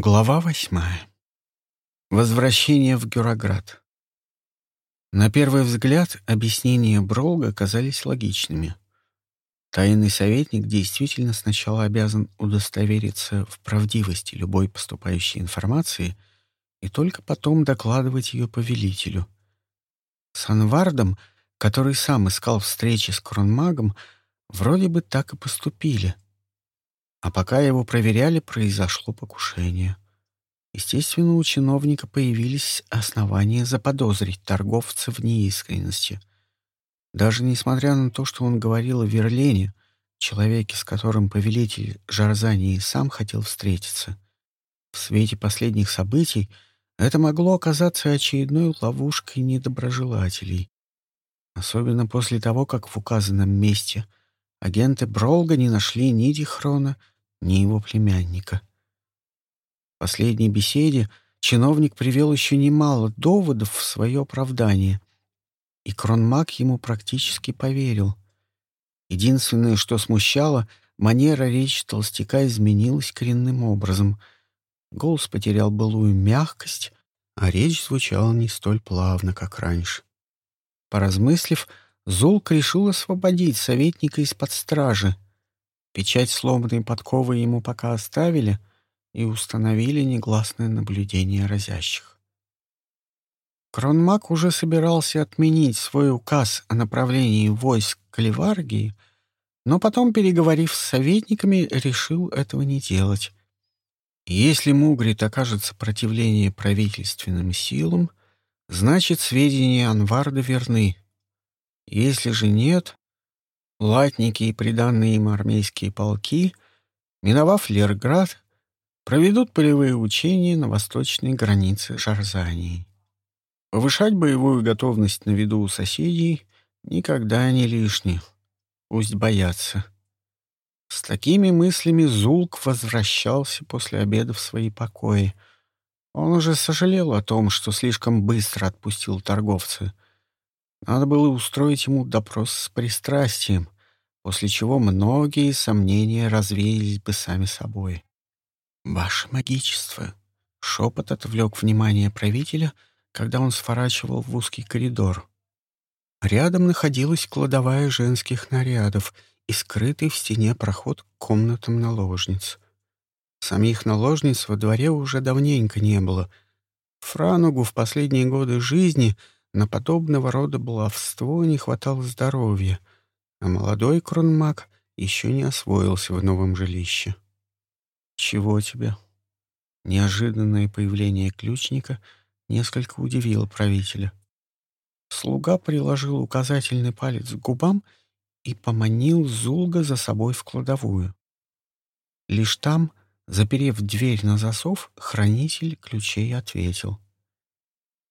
Глава восьмая. Возвращение в Гюроград. На первый взгляд объяснения Бролга казались логичными. Тайный советник действительно сначала обязан удостовериться в правдивости любой поступающей информации и только потом докладывать ее повелителю. С Анвардом, который сам искал встречи с Кронмагом, вроде бы так и поступили — а пока его проверяли, произошло покушение. Естественно, у чиновника появились основания заподозрить торговца в неискренности. Даже несмотря на то, что он говорил о Верлене, человеке, с которым повелитель Жарзани сам хотел встретиться. В свете последних событий это могло оказаться очередной ловушкой недоброжелателей. Особенно после того, как в указанном месте — Агенты Бролга не нашли ни Дихрона, ни его племянника. В последней беседе чиновник привел еще немало доводов в свое оправдание, и Кронмак ему практически поверил. Единственное, что смущало, манера речи толстяка изменилась коренным образом. Голос потерял былую мягкость, а речь звучала не столь плавно, как раньше. Поразмыслив, Зулк решил освободить советника из-под стражи. Печать сломанной подковы ему пока оставили и установили негласное наблюдение разящих. Кронмак уже собирался отменить свой указ о направлении войск к Ливаргии, но потом, переговорив с советниками, решил этого не делать. Если Мугрит окажет сопротивление правительственным силам, значит, сведения Анварда верны — если же нет, латники и приданные им армейские полки, миновав Лерград, проведут полевые учения на восточной границе Жарзании. Повышать боевую готовность на виду у соседей никогда не лишне. Пусть боятся. С такими мыслями Зулк возвращался после обеда в свои покои. Он уже сожалел о том, что слишком быстро отпустил торговца — надо было устроить ему допрос с пристрастием, после чего многие сомнения развеялись бы сами собой. «Ваше магичество!» — шепот отвлек внимание правителя, когда он сворачивал в узкий коридор. Рядом находилась кладовая женских нарядов и скрытый в стене проход к комнатам наложниц. Самих наложниц во дворе уже давненько не было. Франугу в последние годы жизни — на подобного рода баловство не хватало здоровья, а молодой кронмаг еще не освоился в новом жилище. «Чего тебе?» Неожиданное появление ключника несколько удивило правителя. Слуга приложил указательный палец к губам и поманил Зулга за собой в кладовую. Лишь там, заперев дверь на засов, хранитель ключей ответил —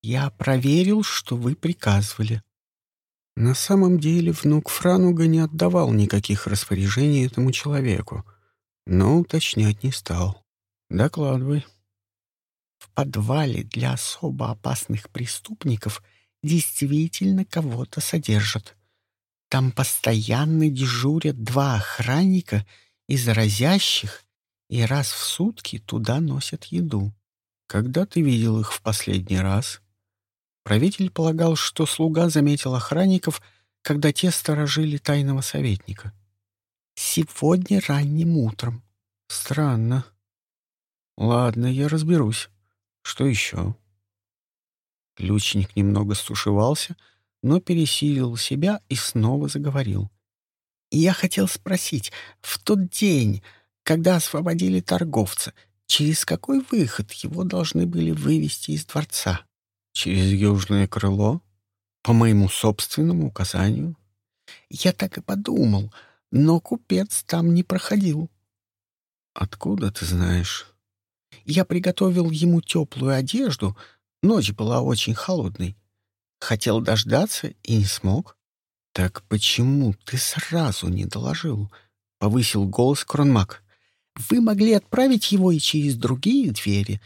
я проверил, что вы приказывали. На самом деле внук Франуга не отдавал никаких распоряжений этому человеку, но уточнять не стал. Докладывай. В подвале для особо опасных преступников действительно кого-то содержат. Там постоянно дежурят два охранника из разящих, и раз в сутки туда носят еду. Когда ты видел их в последний раз? Правитель полагал, что слуга заметил охранников, когда те сторожили тайного советника. «Сегодня ранним утром». «Странно». «Ладно, я разберусь. Что еще?» Ключник немного стушевался, но пересилил себя и снова заговорил. «Я хотел спросить, в тот день, когда освободили торговца, через какой выход его должны были вывести из дворца?» Через южное крыло? По моему собственному указанию? Я так и подумал, но купец там не проходил. Откуда ты знаешь? Я приготовил ему теплую одежду, ночь была очень холодной. Хотел дождаться и не смог. Так почему ты сразу не доложил? Повысил голос Кронмак. Вы могли отправить его и через другие двери.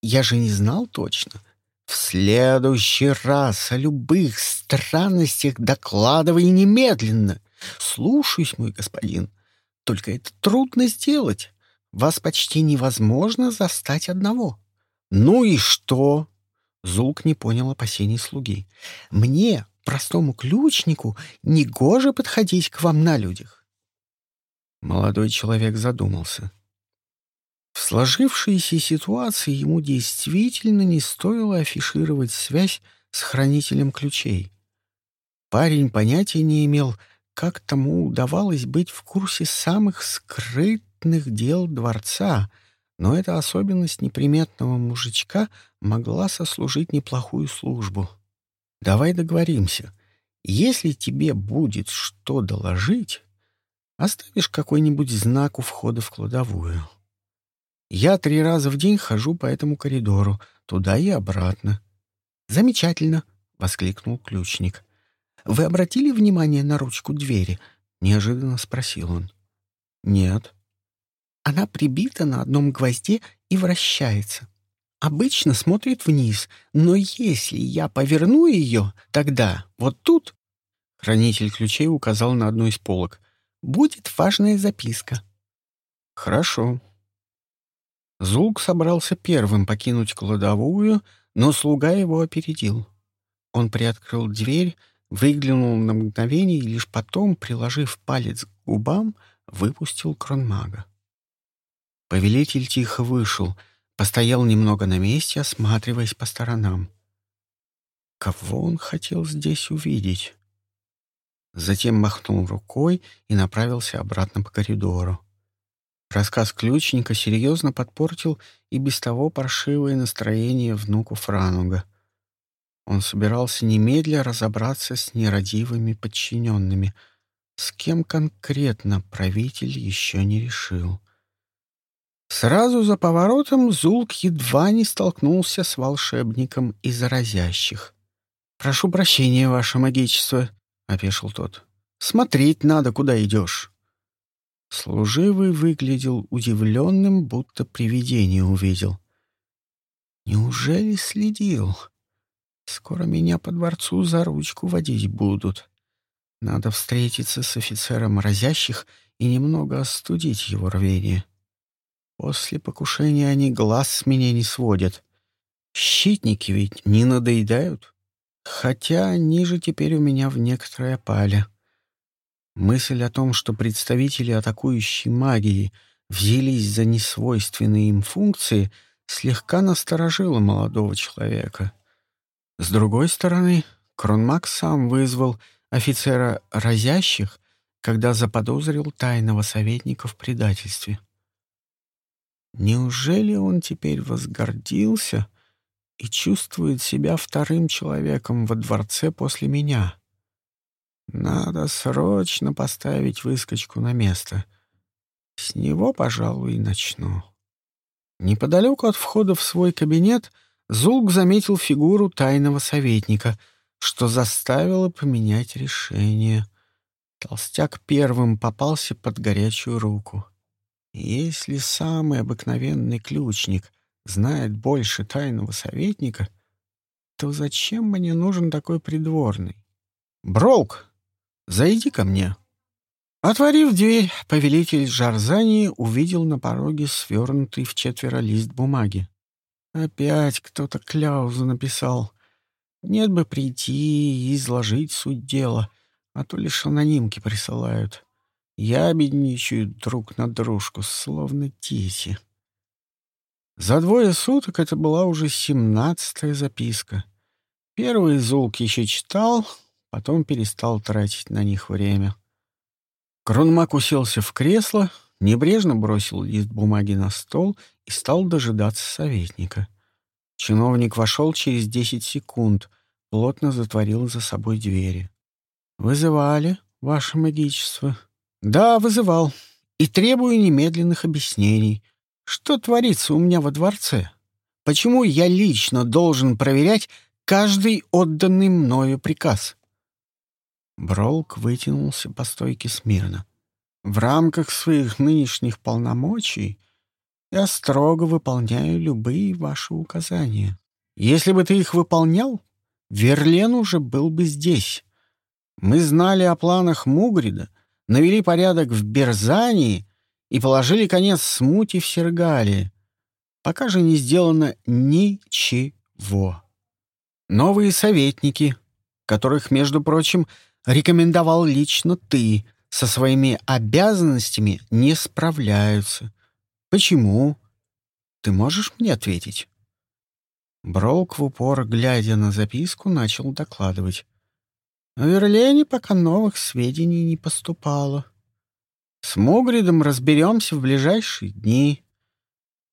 Я же не знал точно. — в следующий раз о любых странностях докладывай немедленно. Слушаюсь, мой господин. Только это трудно сделать. вас почти невозможно застать одного. Ну и что? Зулк не понял опасений слуги. Мне, простому ключнику, негоже подходить к вам на людях. Молодой человек задумался. В сложившейся ситуации ему действительно не стоило афишировать связь с хранителем ключей. Парень понятия не имел, как тому удавалось быть в курсе самых скрытных дел дворца, но эта особенность неприметного мужичка могла сослужить неплохую службу. «Давай договоримся. Если тебе будет что доложить, оставишь какой-нибудь знак у входа в кладовую. Я три раза в день хожу по этому коридору, туда и обратно». «Замечательно!» — воскликнул ключник. «Вы обратили внимание на ручку двери?» — неожиданно спросил он. «Нет». «Она прибита на одном гвозде и вращается. Обычно смотрит вниз, но если я поверну ее, тогда вот тут...» Хранитель ключей указал на одну из полок. «Будет важная записка». «Хорошо». Зулк собрался первым покинуть кладовую, но слуга его опередил. Он приоткрыл дверь, выглянул на мгновение и лишь потом, приложив палец к губам, выпустил кронмага. Повелитель тихо вышел, постоял немного на месте, осматриваясь по сторонам. Кого он хотел здесь увидеть? Затем махнул рукой и направился обратно по коридору. Рассказ ключника серьезно подпортил и без того паршивое настроение внуку Франуга — он собирался немедля разобраться с нерадивыми подчиненными. С кем конкретно правитель еще не решил. Сразу за поворотом Зулк едва не столкнулся с волшебником из разящих. «Прошу прощения, ваше магичество», — опешил тот. «Смотреть надо, куда идешь». Служивый выглядел удивленным, будто привидение увидел. «Неужели следил?» Скоро меня по дворцу за ручку водить будут. Надо встретиться с офицером разящих и немного остудить его рвение. После покушения они глаз с меня не сводят. Щитники ведь не надоедают. Хотя они же теперь у меня в некоторой опале. Мысль о том, что представители атакующей магии взялись за несвойственные им функции, слегка насторожила молодого человека — с другой стороны, Кронмак сам вызвал офицера разящих, когда заподозрил тайного советника в предательстве. Неужели он теперь возгордился и чувствует себя вторым человеком во дворце после меня? Надо срочно поставить выскочку на место. С него, пожалуй, и начну. Неподалеку от входа в свой кабинет — Зулк заметил фигуру тайного советника, что заставило поменять решение. Толстяк первым попался под горячую руку. Если самый обыкновенный ключник знает больше тайного советника, то зачем мне нужен такой придворный? Бролк, зайди ко мне. Отворив дверь, повелитель Жарзани увидел на пороге свернутый в четверо лист бумаги. Опять кто-то кляузу написал. Нет бы прийти и изложить суть дела, а то лишь анонимки присылают. Ябедничают друг на дружку, словно дети. За двое суток это была уже семнадцатая записка. Первый Зулк еще читал, потом перестал тратить на них время. Кронмак уселся в кресло, небрежно бросил лист бумаги на стол и стал дожидаться советника. Чиновник вошел через десять секунд, плотно затворил за собой двери. «Вызывали, ваше магичество?» «Да, вызывал. И требую немедленных объяснений. Что творится у меня во дворце? Почему я лично должен проверять каждый отданный мною приказ?» Бролк вытянулся по стойке смирно. В рамках своих нынешних полномочий я строго выполняю любые ваши указания. Если бы ты их выполнял, Верлен уже был бы здесь. Мы знали о планах Мугрида, навели порядок в Берзании и положили конец смуте в Сергалии. Пока же не сделано ничего. Новые советники, которых, между прочим, рекомендовал лично ты, со своими обязанностями не справляются. Почему? Ты можешь мне ответить?» Бролк в упор, глядя на записку, начал докладывать. В Верлене пока новых сведений не поступало. С Мугридом разберемся в ближайшие дни.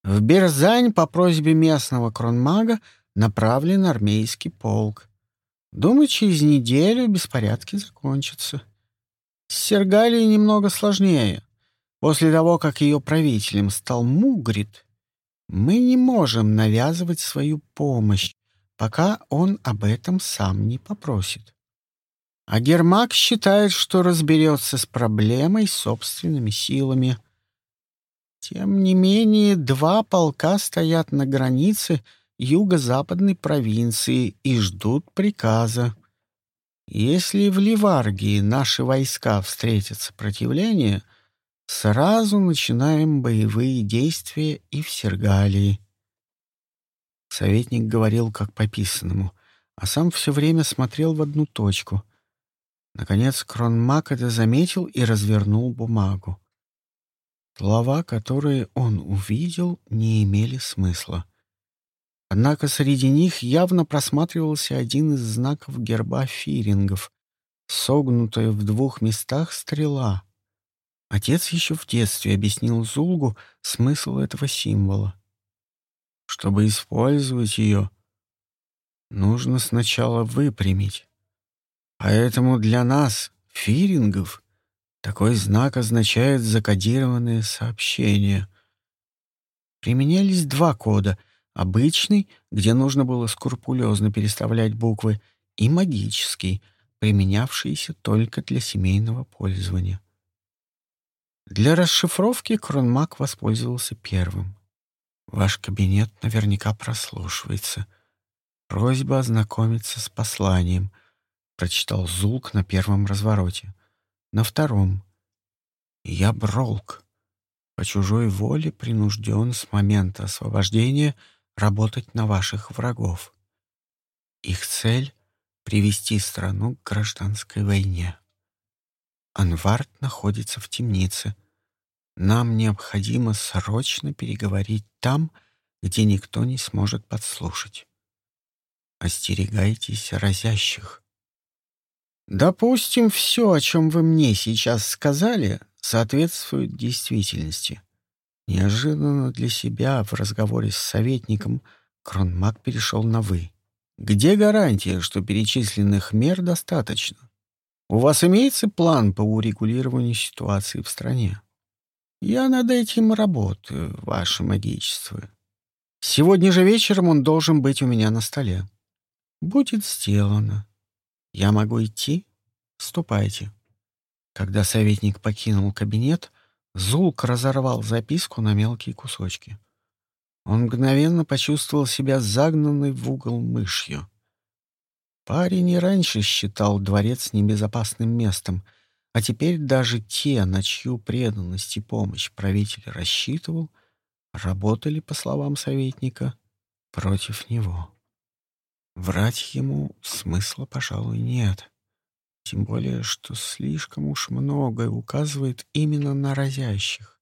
В Берзань по просьбе местного кронмага направлен армейский полк. Думаю, через неделю беспорядки закончатся. С Сергалией немного сложнее. После того, как ее правителем стал Мугрид, мы не можем навязывать свою помощь, пока он об этом сам не попросит. А Гермак считает, что разберется с проблемой собственными силами. Тем не менее, два полка стоят на границе юго-западной провинции и ждут приказа. Если в Ливаргии наши войска встретят сопротивление, сразу начинаем боевые действия и в Сергалии. Советник говорил как пописанному, а сам все время смотрел в одну точку. Наконец Кронмак это заметил и развернул бумагу. Слова, которые он увидел, не имели смысла. Однако среди них явно просматривался один из знаков герба фирингов, согнутая в двух местах стрела. Отец еще в детстве объяснил Зулгу смысл этого символа. Чтобы использовать ее, нужно сначала выпрямить. Поэтому для нас, фирингов, такой знак означает закодированное сообщение. Применялись два кода — Обычный, где нужно было скрупулезно переставлять буквы, и магический, применявшийся только для семейного пользования. Для расшифровки Кронмак воспользовался первым. Ваш кабинет наверняка прослушивается. Просьба ознакомиться с посланием. Прочитал Зулк на первом развороте. На втором. Я Бролк. По чужой воле принужден с момента освобождения — работать на ваших врагов. Их цель — привести страну к гражданской войне. Анвард находится в темнице. Нам необходимо срочно переговорить там, где никто не сможет подслушать. Остерегайтесь разящих. Допустим, все, о чем вы мне сейчас сказали, соответствует действительности. Неожиданно для себя в разговоре с советником Кронмак перешел на «вы». «Где гарантия, что перечисленных мер достаточно? У вас имеется план по урегулированию ситуации в стране?» «Я над этим работаю, ваше магичество. Сегодня же вечером он должен быть у меня на столе. Будет сделано. Я могу идти? Ступайте». Когда советник покинул кабинет, Зулк разорвал записку на мелкие кусочки. Он мгновенно почувствовал себя загнанной в угол мышью. Парень и раньше считал дворец небезопасным местом, а теперь даже те, на чью преданность и помощь правитель рассчитывал, работали, по словам советника, против него. Врать ему смысла, пожалуй, нет. Тем более, что слишком уж многое указывает именно на разящих.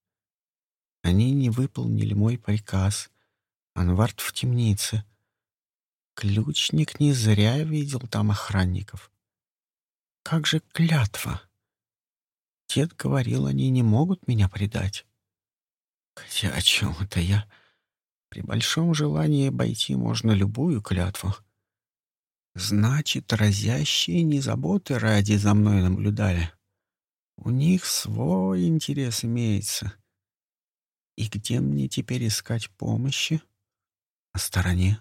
Они не выполнили мой приказ. Анвард в темнице. Ключник не зря видел там охранников. Как же клятва? Дед говорил, они не могут меня предать. Хотя о чем это я? При большом желании обойти можно любую клятву. Значит, разящие не заботы ради за мной наблюдали. У них свой интерес имеется. И где мне теперь искать помощи? На стороне.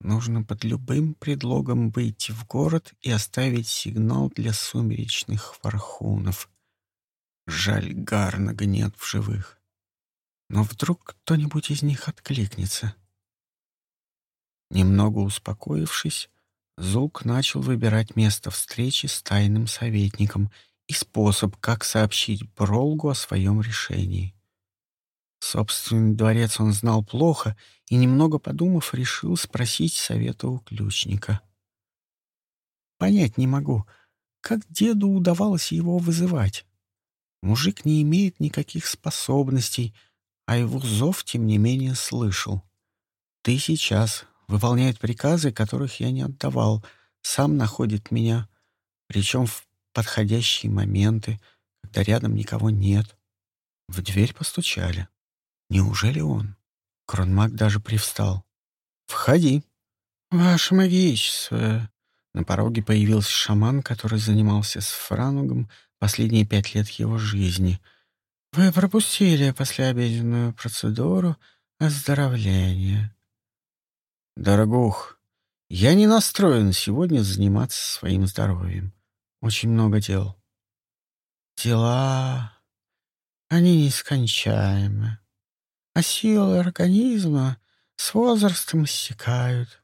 Нужно под любым предлогом выйти в город и оставить сигнал для сумеречных вархунов. Жаль, Гарнага нет в живых. Но вдруг кто-нибудь из них откликнется. Немного успокоившись, Зулк начал выбирать место встречи с тайным советником и способ, как сообщить Бролгу о своем решении. Собственный дворец он знал плохо и, немного подумав, решил спросить совета у ключника. Понять не могу, как деду удавалось его вызывать. Мужик не имеет никаких способностей, а его зов, тем не менее, слышал. Ты сейчас выполняет приказы, которых я не отдавал, сам находит меня, причем в подходящие моменты, когда рядом никого нет. В дверь постучали. Неужели он? Кронмаг даже привстал. «Входи». «Ваше магичество». На пороге появился шаман, который занимался с Франугом последние пять лет его жизни. «Вы пропустили послеобеденную процедуру оздоровления». «Дорогух, я не настроен сегодня заниматься своим здоровьем. Очень много дел». «Дела... они нескончаемы а силы организма с возрастом иссякают,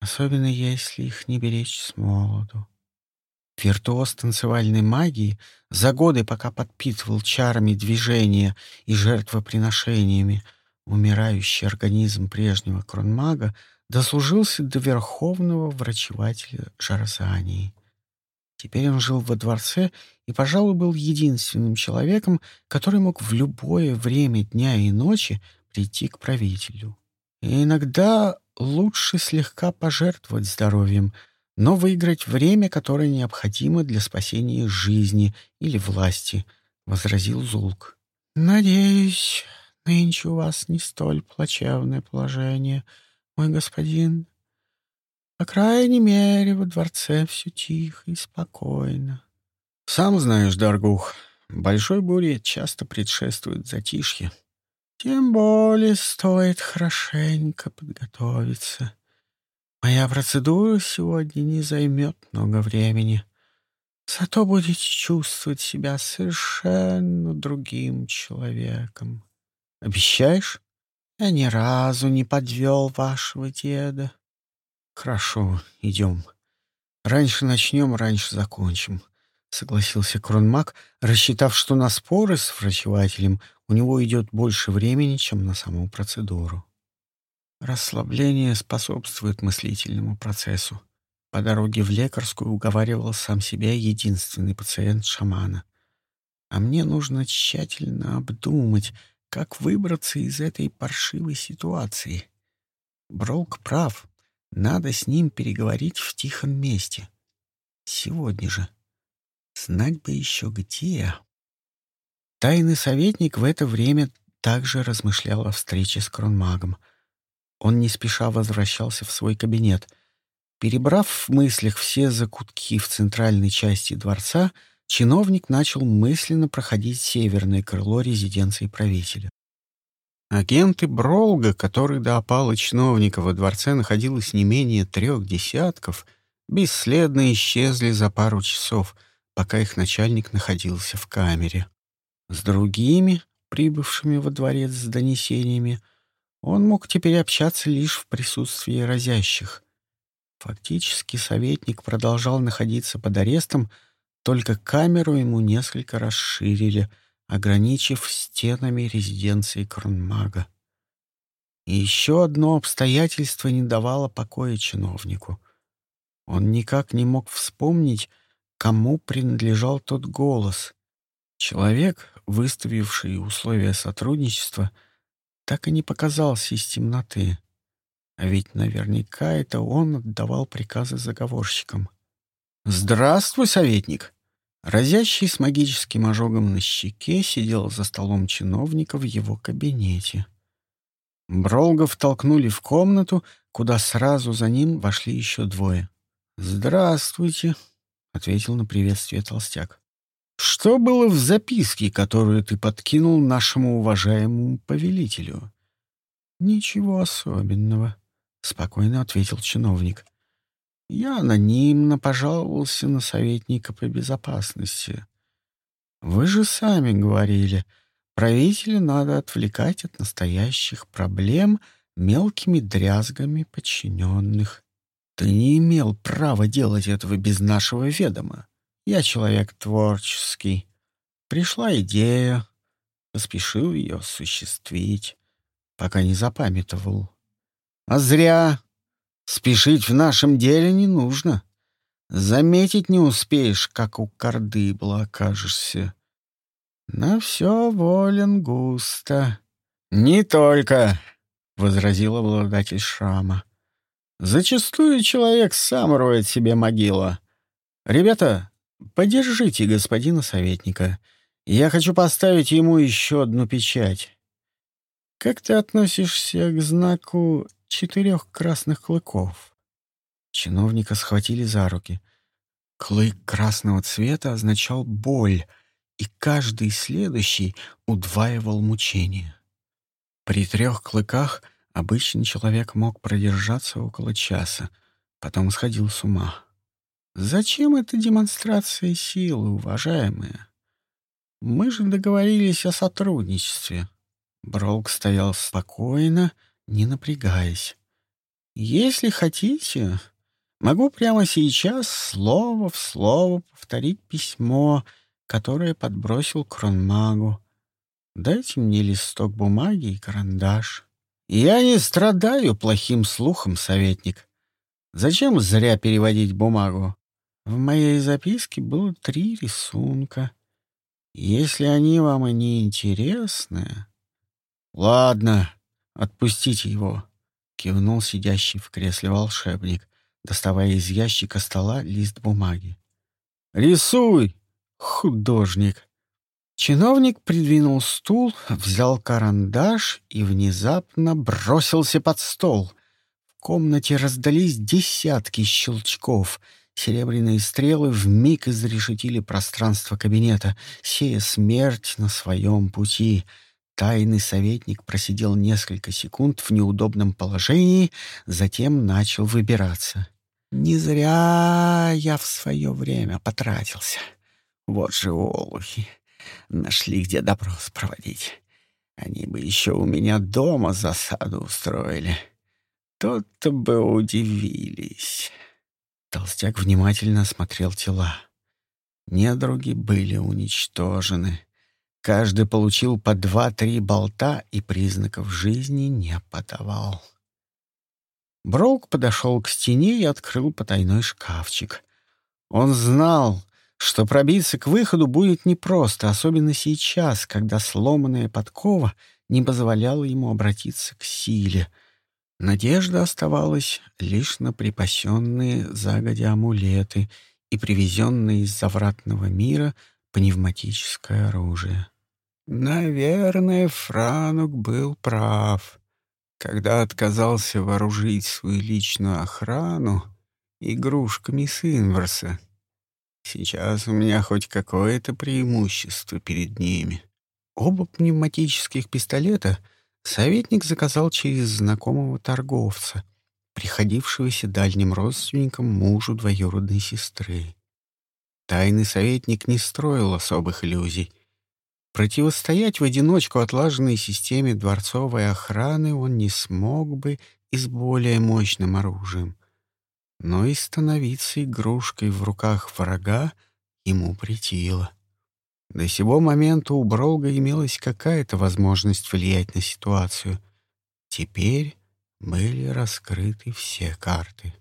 особенно если их не беречь с молоду. Виртуоз танцевальной магии за годы, пока подпитывал чарами движения и жертвоприношениями умирающий организм прежнего кронмага, дослужился до верховного врачевателя Жарзании — Теперь он жил во дворце и, пожалуй, был единственным человеком, который мог в любое время дня и ночи прийти к правителю. И иногда лучше слегка пожертвовать здоровьем, но выиграть время, которое необходимо для спасения жизни или власти, — возразил Зулк. — Надеюсь, нынче у вас не столь плачевное положение, мой господин, по крайней мере, во дворце все тихо и спокойно. Сам знаешь, Даргух, большой буре часто предшествует затишье. Тем более стоит хорошенько подготовиться. Моя процедура сегодня не займет много времени. Зато будете чувствовать себя совершенно другим человеком. Обещаешь? Я ни разу не подвел вашего деда. «Хорошо, идем. Раньше начнем, раньше закончим», — согласился Кронмак, рассчитав, что на споры с врачевателем у него идет больше времени, чем на саму процедуру. Расслабление способствует мыслительному процессу. По дороге в лекарскую уговаривал сам себя единственный пациент шамана. А мне нужно тщательно обдумать, как выбраться из этой паршивой ситуации. Бролк прав. Надо с ним переговорить в тихом месте. Сегодня же. Знать бы еще где. Тайный советник в это время также размышлял о встрече с кронмагом. Он не спеша возвращался в свой кабинет. Перебрав в мыслях все закутки в центральной части дворца, чиновник начал мысленно проходить северное крыло резиденции правителя. Агенты Бролга, которых до опала чиновника во дворце находилось не менее трех десятков, бесследно исчезли за пару часов, пока их начальник находился в камере. С другими, прибывшими во дворец с донесениями, он мог теперь общаться лишь в присутствии разящих. Фактически советник продолжал находиться под арестом, только камеру ему несколько расширили — ограничив стенами резиденции Кронмага. И еще одно обстоятельство не давало покоя чиновнику. Он никак не мог вспомнить, кому принадлежал тот голос. Человек, выставивший условия сотрудничества, так и не показался из темноты. А ведь наверняка это он отдавал приказы заговорщикам. «Здравствуй, советник!» Разящий с магическим ожогом на щеке сидел за столом чиновника в его кабинете. Бролгов толкнули в комнату, куда сразу за ним вошли еще двое. «Здравствуйте», — ответил на приветствие толстяк. «Что было в записке, которую ты подкинул нашему уважаемому повелителю?» «Ничего особенного», — спокойно ответил чиновник. Я анонимно пожаловался на советника по безопасности. Вы же сами говорили, правителя надо отвлекать от настоящих проблем мелкими дрязгами подчиненных. Ты не имел права делать этого без нашего ведома. Я человек творческий. Пришла идея, поспешил ее осуществить, пока не запамятовал. А зря. Спешить в нашем деле не нужно. Заметить не успеешь, как у кардыбла окажешься. На все волен густо. Не только, — возразил обладатель шрама. Зачастую человек сам роет себе могилу. Ребята, подержите господина советника. Я хочу поставить ему еще одну печать. Как ты относишься к знаку четырех красных клыков? Чиновника схватили за руки. Клык красного цвета означал боль, и каждый следующий удваивал мучение. При трех клыках обычный человек мог продержаться около часа, потом сходил с ума. Зачем эта демонстрация силы, уважаемые? Мы же договорились о сотрудничестве. Бролк стоял спокойно, не напрягаясь. Если хотите, могу прямо сейчас слово в слово повторить письмо, которое подбросил кронмагу. Дайте мне листок бумаги и карандаш. Я не страдаю плохим слухом, советник. Зачем зря переводить бумагу? В моей записке было три рисунка. Если они вам и не интересны... Ладно, отпустите его, — кивнул сидящий в кресле волшебник, доставая из ящика стола лист бумаги. «Рисуй, художник!» Чиновник придвинул стул, взял карандаш и внезапно бросился под стол. В комнате раздались десятки щелчков — Серебряные стрелы вмиг изрешетили пространство кабинета, сея смерть на своем пути. Тайный советник просидел несколько секунд в неудобном положении, затем начал выбираться. «Не зря я в свое время потратился. Вот же олухи. Нашли, где допрос проводить. Они бы еще у меня дома засаду устроили. Тот-то бы удивились». Толстяк внимательно осмотрел тела. Недруги были уничтожены. Каждый получил по два-три болта и признаков жизни не подавал. Броук подошел к стене и открыл потайной шкафчик. Он знал, что пробиться к выходу будет непросто, особенно сейчас, когда сломанная подкова не позволяла ему обратиться к силе — Надежда оставалась лишь на припасенные загодя амулеты и привезенное из завратного мира пневматическое оружие. Наверное, Франук был прав, когда отказался вооружить свою личную охрану игрушками с Инверса. Сейчас у меня хоть какое-то преимущество перед ними. Оба пневматических пистолета — Советник заказал через знакомого торговца, приходившегося дальним родственником мужу двоюродной сестры. Тайный советник не строил особых иллюзий. Противостоять в одиночку отлаженной системе дворцовой охраны он не смог бы и с более мощным оружием. Но и становиться игрушкой в руках врага ему притило. До сего момента у Бролга имелась какая-то возможность влиять на ситуацию. Теперь были раскрыты все карты.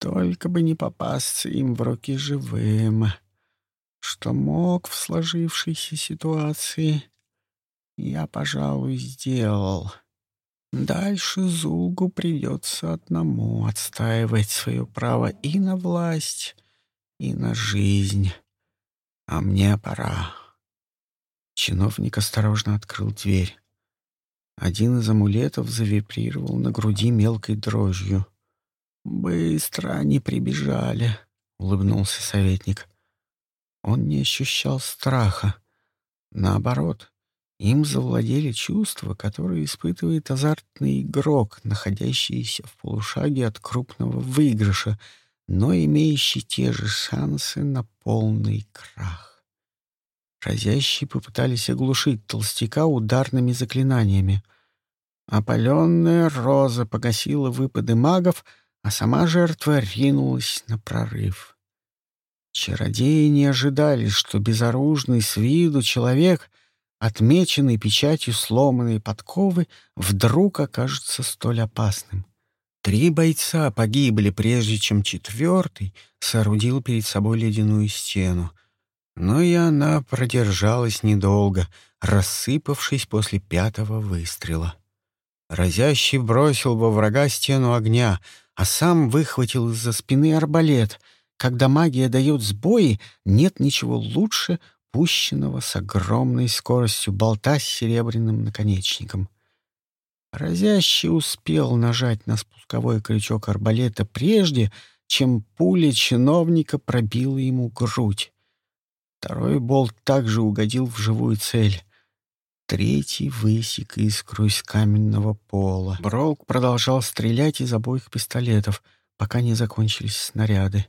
Только бы не попасться им в руки живым. Что мог в сложившейся ситуации, я, пожалуй, сделал. Дальше Зулгу придется одному отстаивать свое право и на власть, и на жизнь. А мне пора. Чиновник осторожно открыл дверь. Один из амулетов завибрировал на груди мелкой дрожью. «Быстро они прибежали», — улыбнулся советник. Он не ощущал страха. Наоборот, им завладели чувства, которые испытывает азартный игрок, находящийся в полушаге от крупного выигрыша — но имеющий те же шансы на полный крах. Разящие попытались оглушить толстяка ударными заклинаниями. Опаленная роза погасила выпады магов, а сама жертва ринулась на прорыв. Чародеи не ожидали, что безоружный с виду человек, отмеченный печатью сломанной подковы, вдруг окажется столь опасным. Три бойца погибли, прежде чем четвертый соорудил перед собой ледяную стену. Но и она продержалась недолго, рассыпавшись после пятого выстрела. Разящий бросил во врага стену огня, а сам выхватил из-за спины арбалет — когда магия дает сбои, нет ничего лучше пущенного с огромной скоростью болта с серебряным наконечником. Разящий успел нажать на спусковой крючок арбалета прежде, чем пуля чиновника пробила ему грудь. Второй болт также угодил в живую цель. Третий высек искру из каменного пола. Бролк продолжал стрелять из обоих пистолетов, пока не закончились снаряды.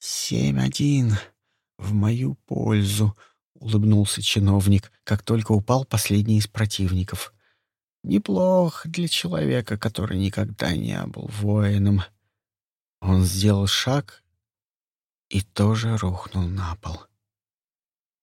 «Семь один в мою пользу», — улыбнулся чиновник, как только упал последний из противников. «Неплохо для человека, который никогда не был воином». Он сделал шаг и тоже рухнул на пол.